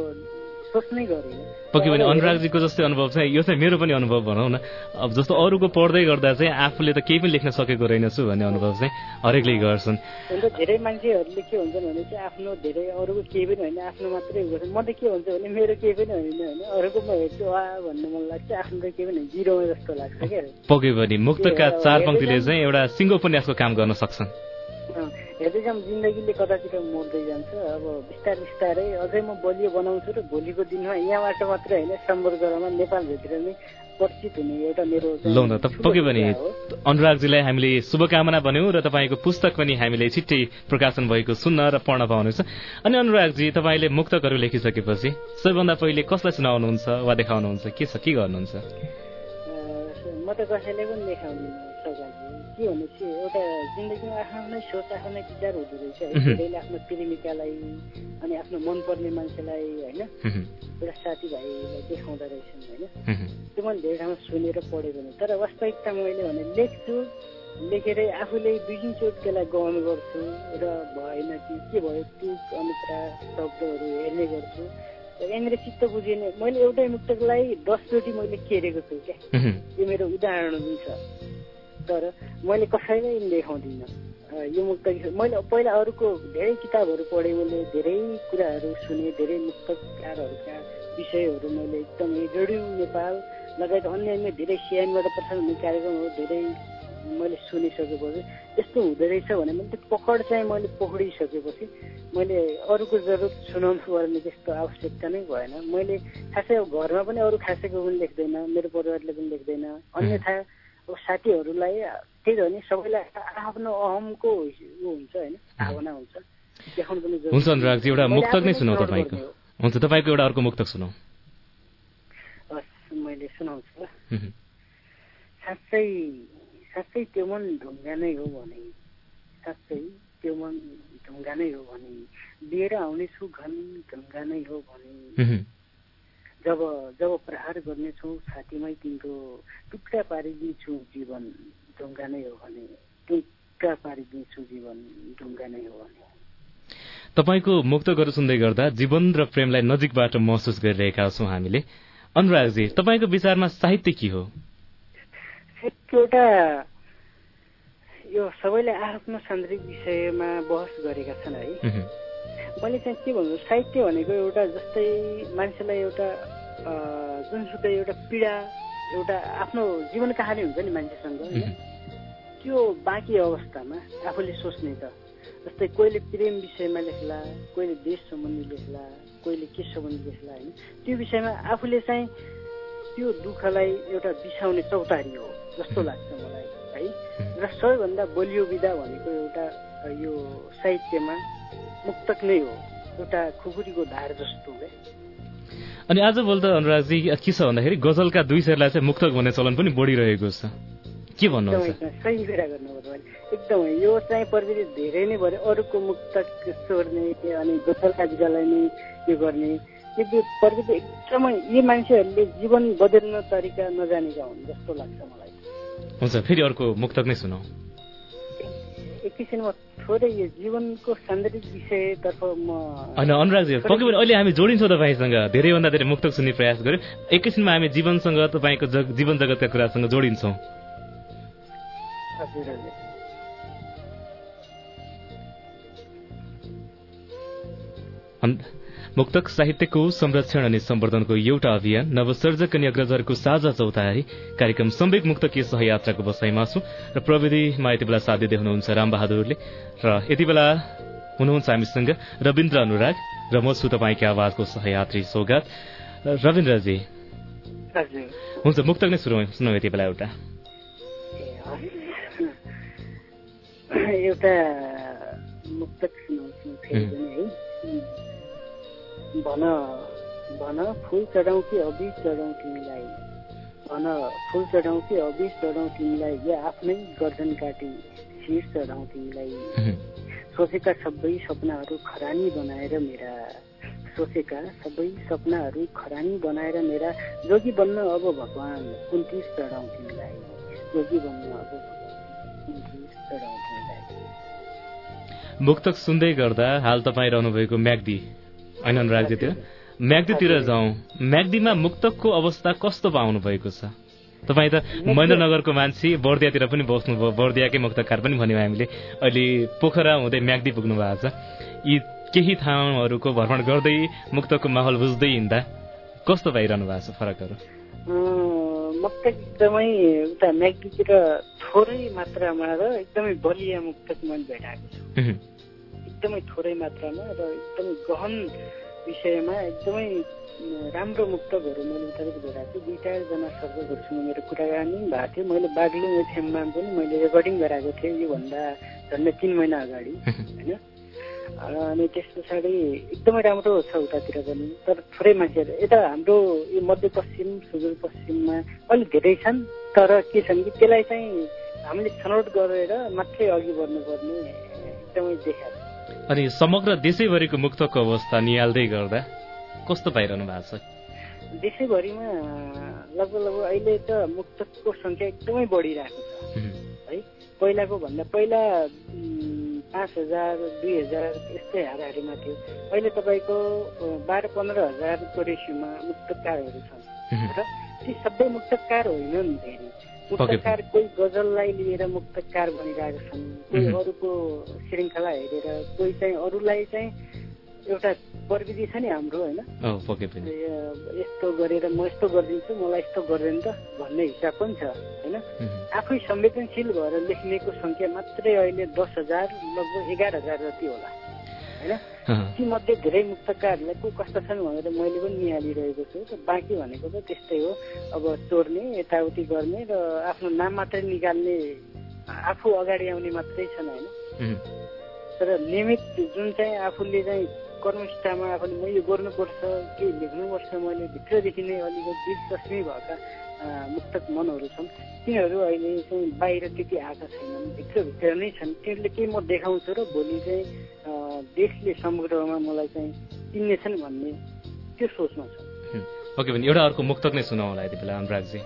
पक्कै पनि अनुरागजीको जस्तै अनुभव चाहिँ यो चाहिँ मेरो पनि अनुभव भनौँ न। अब जस्तो अरूको पढ्दै गर्दा चाहिँ आफूले त केही पनि लेख्न सकेको रहेनछु भन्ने अनुभव चाहिँ हरेकले गर्छन्। अन्त धेरै मान्छेहरूले के भन्छन् भने चाहिँ आफ्नो धेरै अरूको केही पनि होइन आफ्नो मात्रै उयो गर्छ म त के भन्छ भने मेरो केही पनि होइन होइन? अरूको म हेर्छु वा भन्ने मन लाग्छ आफ्नो त केही पनि जिरोमा जस्तो लाग्छ क्या। पक्कै पनि। मुक्तका चार पङ्क्तिले चाहिँ एउटा सिङ्गो उपन्यासको काम गर्न सक्छन्। हेर्दै जाऊँ जिन्दगीले कतातिर मोड्दै जान्छ। अब बिस्तारै बिस्तारै अझै म बलियो बनाउँछु र भोलिको दिनमा यहाँबाट मात्रै होइन सम्पर्कमा नेपालभित्र नै परिचित हुने एउटा मेरो चाहिँ लौ न त पक्कै पनि। अनुरागजीलाई हामीले शुभकामना भन्यौँ र तपाईँको पुस्तक पनि हामीले छिट्टै प्रकाशन भएको सुन्न र पढ्न पाउनेछ। अनि अनुरागजी तपाईँले मुक्तकहरू लेखिसकेपछि सबैभन्दा पहिले कसलाई सुनाउनुहुन्छ वा देखाउनुहुन्छ के छ के गर्नुहुन्छ? म त कसैले पनि देखाउँदिनँ। सौगाजी के भनेपछि एउटा जिन्दगीमा आफ्नो आफ्नै सोच आफ्नो विचार हुँदो रहेछ है। धेरैले आफ्नो प्रेमिकालाई अनि आफ्नो मनपर्ने मान्छेलाई होइन एउटा साथीभाइलाई देखाउँदो रहेछन् होइन। त्यो मैले धेरै ठाउँमा सुनेर पढेको नि तर वास्तविकता मैले भने लेख्छु लेखेरै आफूले दुई तिनचोटि त्यसलाई गाउने गर्छु र भएन कि के भयो टुक अनुप्रास शब्दहरू हेर्ने गर्छु। र यहाँनिर चित्त बुझेन मैले एउटै मुक्तकलाई दसचोटि मैले केरेको छु क्या। यो मेरो उदाहरण पनि छ। तर मैले कसैलाई अ, यो मुक्त मैले पहिला अरूको धेरै किताबहरू पढेँ मैले धेरै कुराहरू सुने धेरै मुक्तकारहरूका विषयहरू मैले एकदमै रेडियो नेपाल लगायत अन्य अन्य धेरै सिआइनबाट प्रसारण हुने कार्यक्रमहरू धेरै मैले सुनिसकेपछि यस्तो हुँदो रहेछ भने मैले त्यो पकड चाहिँ मैले पक्रिसकेपछि मैले अरूको जरुरत सुनाउनु पर्ने त्यस्तो आवश्यकता नै भएन। मैले खासै घरमा पनि अरू खासैको पनि लेख्दैन मेरो परिवारले पनि लेख्दैन। अन्यथा साथीहरूलाई त्यही हो नि सबैलाई आफ्नो अहमको ऊ हुन्छ होइन भावना हुन्छ देखाउनु पनि हुन्छ अनुरागजी एउटा मुक्तक नै सुनौ तपाईँको। हुन्छ तपाईँको एउटा अर्को मुक्तक सुनौ मैले सुनाउँछु ल। साँच्चै साँच्चै त्यो मन ढुङ्गा नै हो भने साँच्चै त्यो मन ढुङ्गा नै हो भने लिएर आउनेछु घन ढुङ्गा नै हो भने। जब जब प्रहार गर्नेछौ छातीमै तिम्रो टुक्रा पारिदिन्छु जीवन ढुङ्गा नै हो भने टुक्रा पारिदिन्छु जीवन ढुङ्गा नै हो भने। तपाईँको मुक्तकहरू सुन्दै गर्दा जीवन र प्रेमलाई नजिकबाट महसुस गरिरहेका छौँ हामीले। अनुरागजी तपाईँको विचारमा साहित्य के हो? एउटा यो सबैले आफ्नो सान्द्रिक विषयमा बहस गरेका छन् है। मैले चाहिँ के भन्छु साहित्य भनेको एउटा जस्तै मान्छेलाई एउटा जुनसुकै एउटा पीडा एउटा आफ्नो जीवन कहानी हुन्छ नि मान्छेसँग होइन। त्यो बाँकी अवस्थामा आफूले सोच्ने त जस्तै कोहीले प्रेम विषयमा लेख्ला कोहीले देश सम्बन्धी लेख्ला कोहीले के सम्बन्धी लेख्ला होइन? त्यो विषयमा आफूले चाहिँ त्यो दुःखलाई एउटा बिसाउने चौतारी हो जस्तो लाग्छ मलाई है? र सबैभन्दा बलियो विधा भनेको एउटा यो साहित्यमा मुक्तक नै हो एउटा खुकुरीको धार जस्तो है? अनि आजभोलि त अनुरागजी के छ भन्दाखेरि गजलका दुई शेरलाई चाहिँ मुक्तक भन्ने चलन पनि बढिरहेको छ। के भन्नुहुन्छ? सही कुरा गर्नुभयो एकदमै यो चाहिँ प्रविधि धेरै नै भयो। अरूको मुक्तक सोर्ने अनि गजलका विधालाई नै यो गर्ने यो प्रविधि एकदमै यी मान्छेहरूले जीवन बदल्न तरिका नजानेका हुन् जस्तो लाग्छ मलाई। हुन्छ फेरि अर्को मुक्तक नै सुनौ एक किसिममा थोरै यो जीवनको सान्दर्भिक विषयतर्फ म होइन अनुरागजी पक्कै पनि अहिले हामी जोडिन्छौँ तपाईँसँग। धेरैभन्दा धेरै मुक्तक सुन्ने प्रयास गर्यौँ। एकैछिनमा हामी जीवनसँग तपाईँको जग जीवन जगतका कुरासँग जोडिन्छौँ। हजुर मुक्तक साहित्यको संरक्षण अनि सम्वर्धनको एउटा अभियान नवसर्जक अनि अग्रजहरूको साझा चौतारी कार्यक्रम सम्वेक मुक्तकीय सहयात्राको बसाइमा छु र प्रविधिमा यति बेला साथ दिँदै हुनुहुन्छ रामबहादुरले। र यति बेला हुनुहुन्छ हामीसँग रविन्द्र अनुराग र म छु तपाईँको आवाजको सहयात्री सौगात। रविन्द्रजी। हुन्छ मुक्तक नै सुरु सुनौ यति बेला एउटा। एउटा मुक्तक सुनाउँछु फेरि पनि है। भन भन फुल चढाउँ कि अबिर चढाउँ तिमीलाई? भन फुल चढाउँ कि अबिर चढाउँ तिमीलाई? या आफ्नै गर्दन काटी शिर चढाउँ तिमीलाई? सोचेका सबै सपनाहरू खरानी बनाएर मेरा। सोचेका सबै सपनाहरू खरानी बनाएर मेरा। जोगी बन्न अब भगवान कुन तिस चढाउँ तिमीलाई। जोगी बन्न अब भगवान कुन तिस चढाउँ तिमीलाई। मुक्तक सुन्दै गर्दा हाल तपाईँ रहनुभएको म्याग्दी। होइन अनुरागजीतिर म्याग्दीतिर जाउँ। म्याग्दीमा मुक्तकको अवस्था कस्तो पाउनु भएको छ? तपाईँ त महेन्द्रनगरको मान्छे बर्दियातिर पनि बस्नुभयो बर्दियाकै मुक्तकार पनि भन्यौँ हामीले। अहिले पोखरा हुँदै म्याग्दी पुग्नु भएको छ। यी केही ठाउँहरूको भ्रमण गर्दै मुक्तको माहौल बुझ्दै हिँड्दा कस्तो पाइरहनु भएको छ फरकहरू? मुक्तक एकदमै उता म्याग्दीतिर थोरै मात्रामा र एकदमै बलिया मुक्तक मैले भेटाएको छु। एकदमै थोरै मात्रामा र एकदमै गहन विषयमा एकदमै राम्रो मुक्तकहरू मैले उताबाट भेटाएको छु। दुई चारजना सर्जकहरूसँग मेरो कुराकानी भएको थियो। मैले बागलुङ एफएममा पनि मैले रेकर्डिङ गराएको थिएँ योभन्दा झन्डै तिन महिना अगाडि होइन? अनि त्यस पछाडि एकदमै राम्रो छ उतातिर पनि। तर थोरै मान्छेहरू यता हाम्रो यो मध्यपश्चिम सुदूरपश्चिममा अलिक धेरै छन् तर के छन् कि त्यसलाई चाहिँ हामीले छनौट गरेर मात्रै अघि बढ्नुपर्ने एकदमै देखाएको अनि समग्र देशैभरिको मुक्तकको अवस्था निहाल्दै गर्दा कस्तो पाइरहनु भएको छ? देशैभरिमा लगभग लगभग अहिले त मुक्तकको सङ्ख्या एकदमै बढिरहेको छ। है पहिलाको भन्दा पहिला पाँच हजार दुई हजार यस्तै हाराहारीमा थियो। अहिले तपाईँको बाह्र पन्ध्र हजारको रेसियोमा मुक्तकारहरू छन्। र ती सबै मुक्तकार होइनन् धेरै। मुक्तकार कोही गजललाई लिएर मुक्तकार बनिरहेका छन्। कोही। अरूको श्रृङ्खला हेरेर कोही चाहिँ अरूलाई चाहिँ एउटा प्रविधि छ नि हाम्रो होइन? यस्तो गरेर म यस्तो गरिदिन्छु मलाई यस्तो गरिदिनु त भन्ने हिसाब पनि छ होइन? आफै संवेदनशील भएर लेख्नेको सङ्ख्या मात्रै अहिले दस हजार लगभग एघार हजार जति होला। होइन अँ, ती मध्ये धेरै मुक्तकारहरूलाई को कस्ता छन् भनेर मैले पनि निहालिरहेको छु। र बाँकी भनेको त त्यस्तै हो। अब चोर्ने यताउति गर्ने र आफ्नो नाम मात्रै निकाल्ने आफू अगाडि आउने मात्रै छन् होइन। तर नियमित जुन चाहिँ आफूले चाहिँ कर्मष्ठामा आफूले म यो गर्नुपर्छ के लेख्नुपर्छ मैले भित्रदेखि नै अलिकति दिलचस्पी भएका मुक्तक मनहरू छन्। तिनीहरू अहिले चाहिँ बाहिर त्यति आएका छैनन् भित्रभित्र नै छन्। तिनीहरूले केही म देखाउँछु र भोलि चाहिँ देशले समग्रमा मलाई चाहिँ चिन्नेछन् भन्ने त्यो सोचमा छ। पक्कै पनि एउटा अर्को मुक्तक नै सुनाउ होला यति बेला अनुरागजी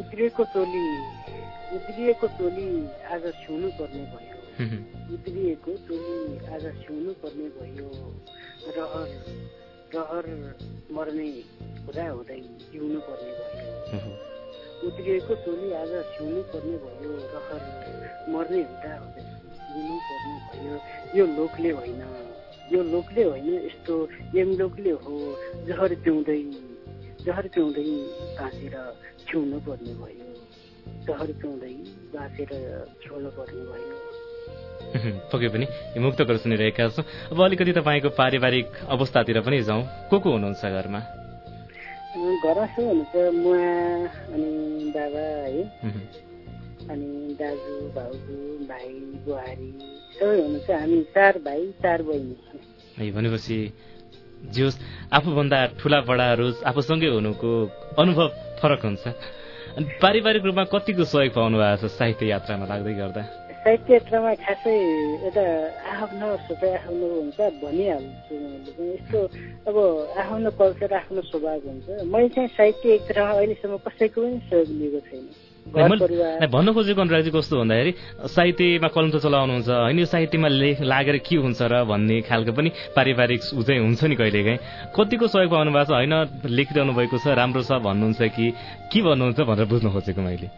उद्रिएको टोली उद्रिएको टोली आज छुनु पर्ने भयो। उद्रिएको टोली आज छुनु पर्ने भयो। रहर रहर मर्ने हुँदा हुँदै जिउनु पर्ने भयो। उम्, उद्रिएको टोली आज छुनु पर्ने भयो रहर मर्ने हुँदा जिउनु पर्ने भयो। यो लोकले होइन यो लोकले होइन यस्तो यमलोकले हो जहर पिउँदै जहर पिउँदै बाँचेर छुनु पर्ने भयो। जहर पिउँदै बाँचेर छोड्नु पर्ने भयो। पक्कै पनि यो मुक्तकहरू सुनिरहेका छौँ। अब अलिकति तपाईँको पारिवारिक अवस्थातिर पनि जाउँ। को को हुनुहुन्छ घरमा? घरमा चाहिँ हुनुहुन्छ मुवा अनि बाबा है अनि दाजु भाउजू भाइ बुहारी सबै हुनुहुन्छ हामी चार भाइ चार बहिनी। है भनेपछि जे होस् आफूभन्दा ठुला बडाहरू आफूसँगै हुनुको अनुभव फरक हुन्छ। अनि पारिवारिक रूपमा कतिको सहयोग पाउनु भएको छ साहित्य यात्रामा लाग्दै गर्दा? साहित्य यात्रामा खासै एउटा आफ्नो सोचाइ आफ्नो हुन्छ भनिहाल्छु मैले चाहिँ यस्तो अब आफ्नो कल्चर आफ्नो स्वभाव हुन्छ। मैले चाहिँ साहित्य यात्रामा अहिलेसम्म कसैको पनि सहयोग लिएको छैन। भन्नु खोजेको अनुरागजी कस्तो भन्दाखेरि साहित्यमा कलम त चलाउनुहुन्छ होइन यो साहित्यमा लेख लागेर के हुन्छ र भन्ने खालको पनि पारिवारिक उ चाहिँ हुन्छ नि कहिलेकाहीँ। कतिको सहयोग पाउनु भएको छ? होइन लेखिरहनु भएको छ? राम्रो छ भन्नुहुन्छ कि के भन्नुहुन्छ भनेर बुझ्न खोजेको मैले।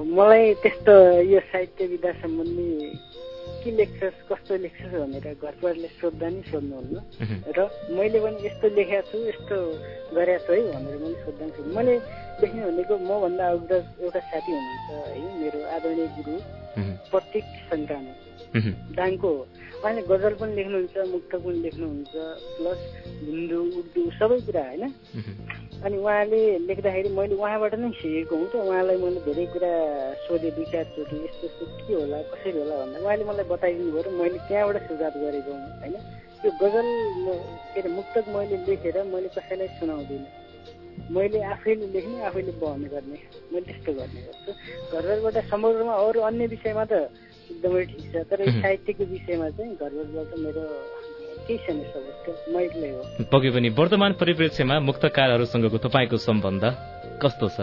मलाई त्यस्तो यो साहित्य विधा सम्बन्धी के लेख्छस् कस्तो लेख्छस् भनेर घर परिवारले सोद्धा नि सोध्नुहुन्न। र मैले पनि यस्तो लेखेको छु यस्तो गरेको छु है भनेर मैले सोध्दा छु मैले लेख्ने भनेको मभन्दा अग्रज एउटा साथी हुनुहुन्छ है मेरो आदरणीय गुरु प्रतीक सन्तान दाङको हो। उहाँले गजल पनि लेख्नुहुन्छ मुक्त पनि लेख्नुहुन्छ प्लस हिन्दू उर्दू सबै कुरा होइन। उहुँ, अनि उहाँले लेख्दाखेरि मैले उहाँबाट नै सिकेको हुँ त। उहाँलाई मैले धेरै कुरा सोधेँ दुई चारचोटि यस्तो यस्तो के होला कसरी होला भन्दा उहाँले मलाई बताइदिनु भयो र मैले त्यहाँबाट सुझाव गरेको हुँ होइन? त्यो गजल म- के अरे मुक्तक मैले लेखेर मैले कसैलाई सुनाउँदिनँ। मैले आफैले लेख्ने आफैले बहन गर्ने मैले त्यस्तो गर्ने गर्छु। घरबारबाट समग्रमा अरू अन्य विषयमा त एकदमै ठिक छ। तर। साहित्यको विषयमा चाहिँ घरबारबाट मेरो पक्कै पनि वर्तमान परिप्रेक्ष्यमा मुक्तकारहरूसँगको तपाईँको सम्बन्ध कस्तो छ?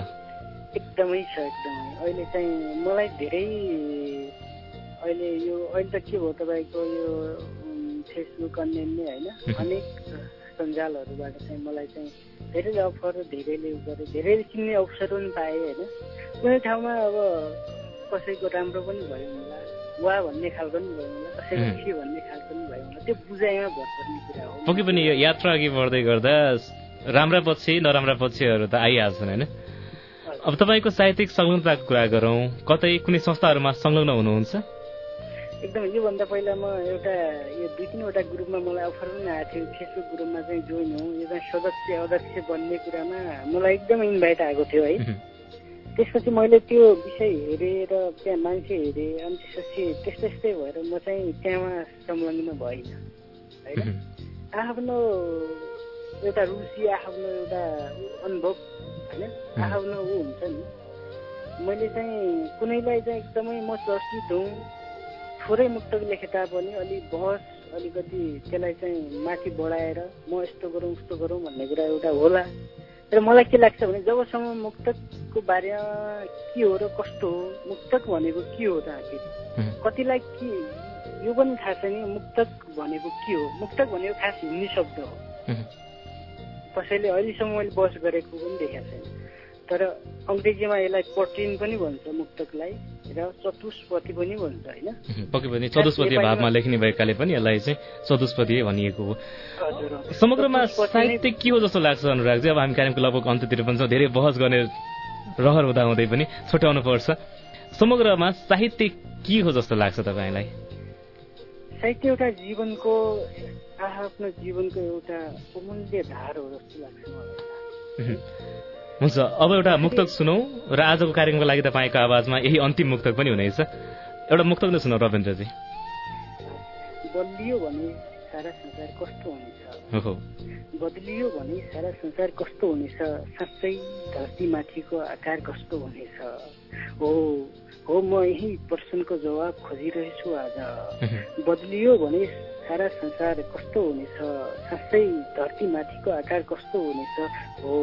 एकदमै छ एकदमै। अहिले चाहिँ मलाई धेरै अहिले यो अहिले त के भयो तपाईँको यो फेसबुक अन्य होइन। अनेक सञ्जालहरूबाट चाहिँ मलाई चाहिँ धेरैले अफर धेरैले गरे धेरैले चिन्ने अवसर पनि पाएँ होइन। कुनै ठाउँमा अब कसैको राम्रो पनि भयो होला वा भन्ने खालको पनि भयो होला कसैको. के भन्ने खालको पनि भयो होला। त्यो बुझाइमा भर पर्ने कुरा हो। पक्कै पनि यो यात्रा अघि बढ्दै गर्दा राम्रा पक्ष नराम्रा पक्षहरू त आइहाल्छन् होइन? अब तपाईँको साहित्यिक संलग्नताको कुरा गरौँ। कतै कुनै संस्थाहरूमा संलग्न हुनुहुन्छ? एकदम योभन्दा पहिला म एउटा यो दुई तिनवटा ग्रुपमा मलाई अफर पनि आएको थियो। फेसबुक ग्रुपमा चाहिँ जोइन हो। यो चाहिँ सदस्य अध्यक्ष बन्ने कुरामा मलाई एकदम इन्भाइट आएको थियो है। त्यसपछि मैले त्यो विषय हेरेर त्यहाँ मान्छे हेरेँ अनि त्यसपछि त्यस्तै त्यस्तै भएर म चाहिँ त्यहाँमा संलग्न भइनँ होइन? आफ्नो एउटा रुचि आफ्नो एउटा अनुभव होइन? आफ्नो ऊ हुन्छ नि। मैले चाहिँ कुनैलाई चाहिँ एकदमै म चर्चित हुँ थोरै मुक्तक लेखे तापनि अलिक बहस अलिकति त्यसलाई चाहिँ माथि बढाएर म यस्तो गरौँ उस्तो गरौँ भन्ने कुरा एउटा होला। तर मलाई के लाग्छ भने जबसम्म मुक्तकको बारेमा के हो र कस्तो हो मुक्तक भनेको के हो त आखिर? कतिलाई के यो पनि थाहा छैन मुक्तक भनेको के हो? मुक्तक भनेको खास हिन्दी शब्द हो। कसैले अहिलेसम्म मैले बस गरेको पनि देखाएको छैन। तर अङ्ग्रेजीमा यसलाई पर्टिन पनि भन्छ मुक्तकलाई भनेर चतुष्पति पनि भन्छ होइन? पक्कै पनि चतुष्पति भावमा लेख्ने भएकाले पनि यसलाई चाहिँ चतुष्पति भनिएको हो। समग्रमा साहित्य के हो जस्तो लाग्छ अनुरागजी अब हामी कार्यक्रमको लगभग अन्त्यतिर पनि छौँ धेरै बहस गर्ने रहर हुँदा हुँदै पनि छुट्याउनु पर्छ। समग्रमा साहित्य के हो जस्तो लाग्छ तपाईँलाई? साहित्य एउटा जीवनको आफ्नो जीवनको एउटा अमूल्य धार हो जस्तो लाग्छ मलाई। हुन्छ अब एउटा मुक्तक सुनौ र आजको कार्यक्रमको लागि तपाईँको आवाजमा यही अन्तिम मुक्तक पनि हुनेछ। एउटा मुक्तक नै सुनौ रविन्द्रजी। बदलियो भने सारा संसार कस्तो हुनेछ? बदलियो भने सारा संसार कस्तो हुनेछ? साँच्चै धरतीमाथिको आकार कस्तो हुनेछ? हो हो म यही प्रश्नको जवाब खोजिरहेछु आज। बदलियो भने सारा संसार कस्तो हुनेछ? साँच्चै धरतीमाथिको आकार कस्तो हुनेछ? हो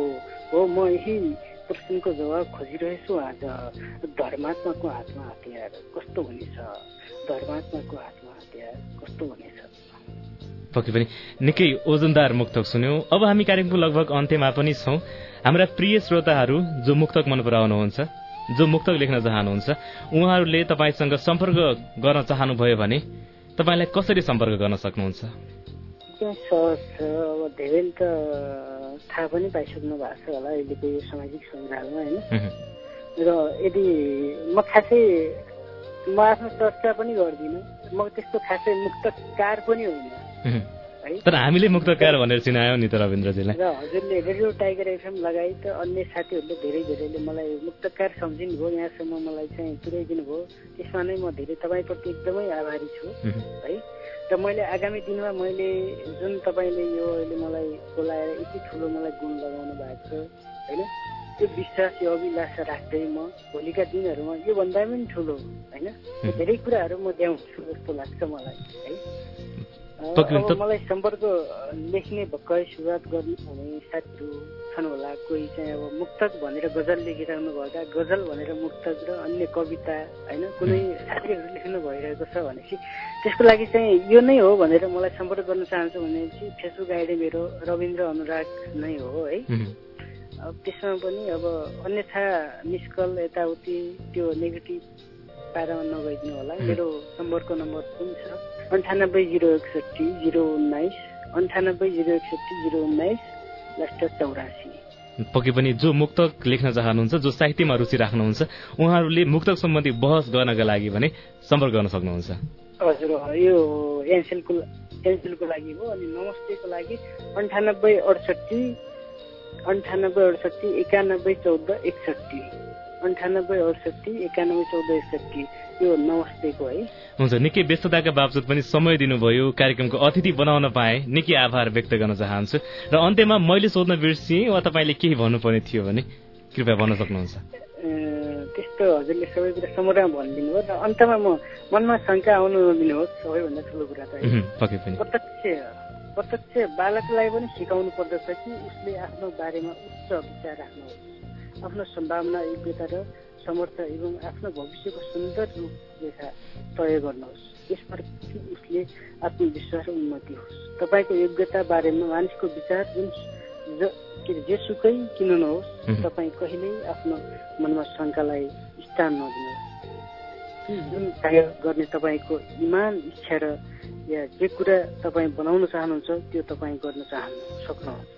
हो म यही प्रश्नको जवाब खोजिरहेछु आज। धर्मात्माको हातमा हतियार कस्तो हुनेछ? धर्मात्माको हातमा हतियार कस्तो हुनेछ? पक्कै पनि निकै ओजनदार मुक्तक सुन्यौं। अब हामी कार्यक्रमको लगभग अन्त्यमा पनि छौं। हाम्रा प्रिय श्रोताहरू जो मुक्तक मन पराउनुहुन्छ जो मुक्तक लेख्न चाहनुहुन्छ उहाँहरूले तपाईँसँग सम्पर्क गर्न चाहनुभयो भने तपाईँलाई कसरी सम्पर्क गर्न सक्नुहुन्छ? त थाहा पनि पाइसक्नु भएको छ होला अहिलेको यो सामाजिक सञ्जालमा होइन? र यदि म खासै म आफ्नो चर्चा पनि गर्दिनँ म त्यस्तो खासै मुक्तकार पनि होइन तर हामीले मुक्तकार भनेर चिनायौँ नि त रविन्द्रजीलाई। र हजुरले रेडियो टाइगर एफएम लगायत अन्य साथीहरूले धेरै धेरैले मलाई मुक्तकार सम्झिनु भयो यहाँसम्म मलाई चाहिँ पुर्याइदिनु भयो त्यसमा नै म धेरै तपाईँप्रति एकदमै आभारी छु है? र मैले आगामी दिनमा मैले जुन तपाईँले यो अहिले मलाई बोलाएर यति ठुलो मलाई गुण लगाउनु भएको छ होइन? त्यो विश्वास यो अभिलाषा राख्दै म भोलिका दिनहरूमा योभन्दा पनि ठुलो होइन? धेरै कुराहरू म ल्याउँछु जस्तो लाग्छ मलाई है? मलाई सम्पर्क लेख्ने भर्खरै सुरुवात गर्नु भने साथीहरू छन् होला। कोही चाहिँ अब मुक्तक भनेर गजल लेखिरहनु भएका गजल भनेर मुक्तक र अन्य कविता होइन कुनै साथीहरू लेख्नु भइरहेको छ भनेपछि त्यसको लागि चाहिँ यो नै हो भनेर मलाई सम्पर्क गर्न चाहन्छु भनेपछि फेसबुक आइडी मेरो रविन्द्र अनुराग नै हो है। अब त्यसमा पनि अब अन्यथा मिस कल यताउति त्यो नेगेटिभ पारामा नगइदिनु होला। मेरो सम्पर्क नम्बर पनि छ। अन्ठानब्बे जिरो एकसट्ठी जिरो उन्नाइस अन्ठानब्बे जिरो एकसट्ठी जिरो उन्नाइस लास्ट चौरासी। पक्कै पनि जो मुक्तक लेख्न चाहनुहुन्छ जो साहित्यमा रुचि राख्नुहुन्छ उहाँहरूले मुक्तक सम्बन्धी बहस गर्नका लागि भने सम्पर्क गर्न सक्नुहुन्छ। हजुर यो एनसेलको एनसेलको लागि हो अनि नमस्तेको लागि अन्ठानब्बे अडसट्ठी अन्ठानब्बे अडसट्ठी एकानब्बे चौध एकसट्ठी। अन्ठानब्बे अडसट्ठी एकानब्बे चौध एकसट्ठी। यो नमस्तेको है। हुन्छ निकै व्यस्तताका बावजुद पनि समय दिनुभयो। कार्यक्रमको अतिथि बनाउन पाए। निकै आभार व्यक्त गर्न चाहन्छु। र अन्त्यमा मैले सोध्न बिर्सिएँ वा तपाईँले केही भन्नुपर्ने थियो भने कृपया भन्न सक्नुहुन्छ। त्यस्तो हजुरले सबै कुरा समग्रमा भनिदिनु हो र अन्तमा म मनमा शङ्का आउनु नदिनुहोस्। सबैभन्दा ठुलो कुरा त प्रत्यक्ष प्रत्यक्ष बालकलाई पनि सिकाउनु पर्दछ कि उसले आफ्नो बारेमा उच्च विचार राख्नुहोस्। आफ्नो सम्भावना योग्यता र समर्थ एवं आफ्नो भविष्यको सुन्दर रूपरेखा तय गर्नुहोस्। यसप्रति उसले आत्मविश्वास उन्नति होस्। तपाईँको योग्यता बारेमा मानिसको विचार जुन के अरे जेसुकै किन नहोस्। तपाईँ कहिल्यै आफ्नो मनमा शङ्कालाई स्थान नदिनुहोस्। जुन कार्य गर्ने तपाईँको इमान इच्छा र या जे कुरा तपाईँ बनाउन चाहनुहुन्छ त्यो तपाईँ गर्न चाहनु सक्नुहुन्छ।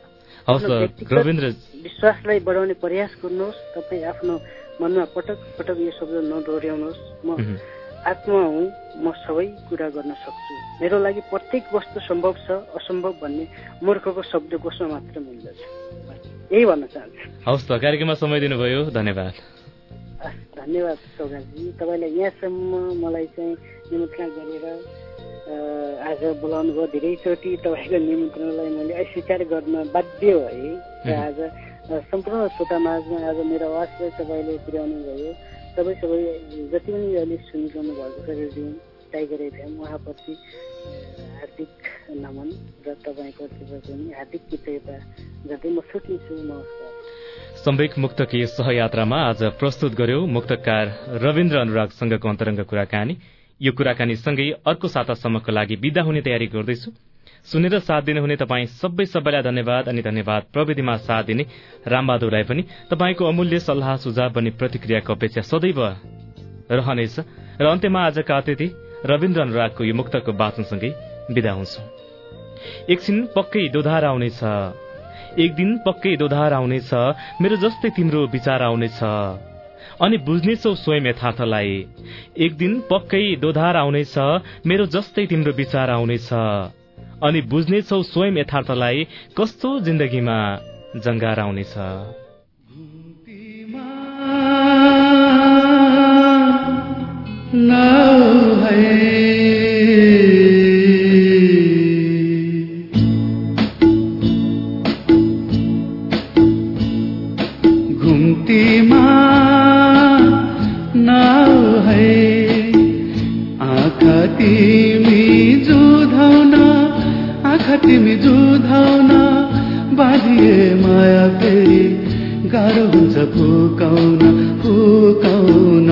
विश्वासलाई बढाउने प्रयास गर्नुहोस्। तपाईँ आफ्नो मनमा पटक पटक यो शब्द नदोहोऱ्याउनुहोस् म आत्मा हुँ म सबै कुरा गर्न सक्छु। मेरो लागि प्रत्येक वस्तु सम्भव छ असम्भव भन्ने मूर्खको शब्दकोशमा मात्र मिल्दछ। यही भन्न चाहन्छु। हवस् त कार्यक्रममा समय दिनुभयो धन्यवाद। धन्यवाद सौगाजी। तपाईँलाई यहाँसम्म मलाई चाहिँ निमन्त्रणा गरेर आज बोलाउनु भयो धेरैचोटि तपाईँको निमन्त्रणलाई मैले अस्वीकार गर्न बाध्य भएँ। र आज सम्पूर्ण श्रोता माझमा आज मेरो आवाजलाई तपाईँले पुर्याउनु भयो। सबै सबै जति पनि अहिले सुनिरहनु भएको छ रेडियो टाइगर एफएम उहाँप्रति हार्दिक नमन र तपाईँको पनि हार्दिक कृतज्ञता गर्दै म छुट्टिन्छु नमस्कार सम्वेक मुक्तकीय सहयात्रामा आज प्रस्तुत गर्यो मुक्तकार रविन्द्र अनुरागसँगको अन्तरङ्ग कुराकानी। यो कुराकानीसँगै अर्को सातासम्मको लागि विदा हुने तयारी गर्दैछु। सुनेर साथ दिनुहुने तपाईँ सबै सबैलाई धन्यवाद अनि धन्यवाद प्रविधिमा साथ दिने रामबहादुर राई पनि। तपाईँको अमूल्य सल्लाह सुझाव अनि प्रतिक्रियाको अपेक्षा सदैव रहनेछ। र अन्त्यमा आजका अतिथि रविन्द्र अनुरागको यो मुक्तको वाचनसँगै विदा हुन्छौ। एकछिन पक्कै दोधार आउनेछ। एक दिन पक्कै दोधार आउनेछ। मेरो जस्तै तिम्रो विचार आउनेछ। अनि बुझ्नेछौ स्वयं यथार्थलाई। एक दिन पक्कै दोधार आउनेछ। मेरो जस्तै तिम्रो विचार आउनेछ। अनि बुझ्नेछौ स्वयं यथार्थलाई कस्तो जिन्दगीमा जङ्गार आउनेछ। तिमी जुधाउन तिमी जुधाउन बाँधिए माया फेरि गाह्रो हुन्छ फुकाउन फुकाउन।